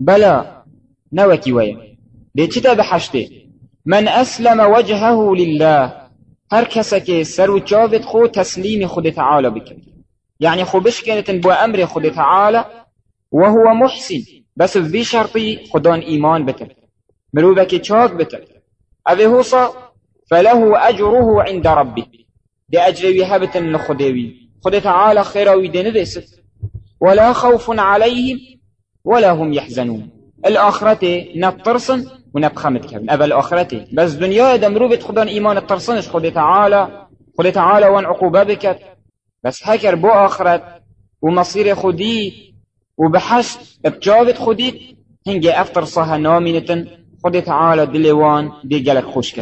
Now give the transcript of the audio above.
بلا نوكي ويا دي چتا بحشته من أسلم وجهه لله هر کسی سر و خو تسلیم خود تعالی بکن. يعني خو بشكنتن بو أمر خود تعالى وهو محسن. بس في شرطي خدان إيمان بتر مروبك چاك بتر أذي هوصا فله أجره عند ربه دي أجري هبتن لخدوي خد تعالى خيروي دي ولا خوف عليهم ولا هم يحزنون. الآخرة نبطرسن ونبخمت كبن أبا الآخرة. بس دنيا دمرو بيت خدان إيمان الترسنش خد تعالى خد تعالى وان عقوبة بكت. بس هكر بو آخرت ومصير خدي وبحشت بجاوت خدي هنجي أفتر صها نامينتن. خد تعالى دلوان دي جلك خوش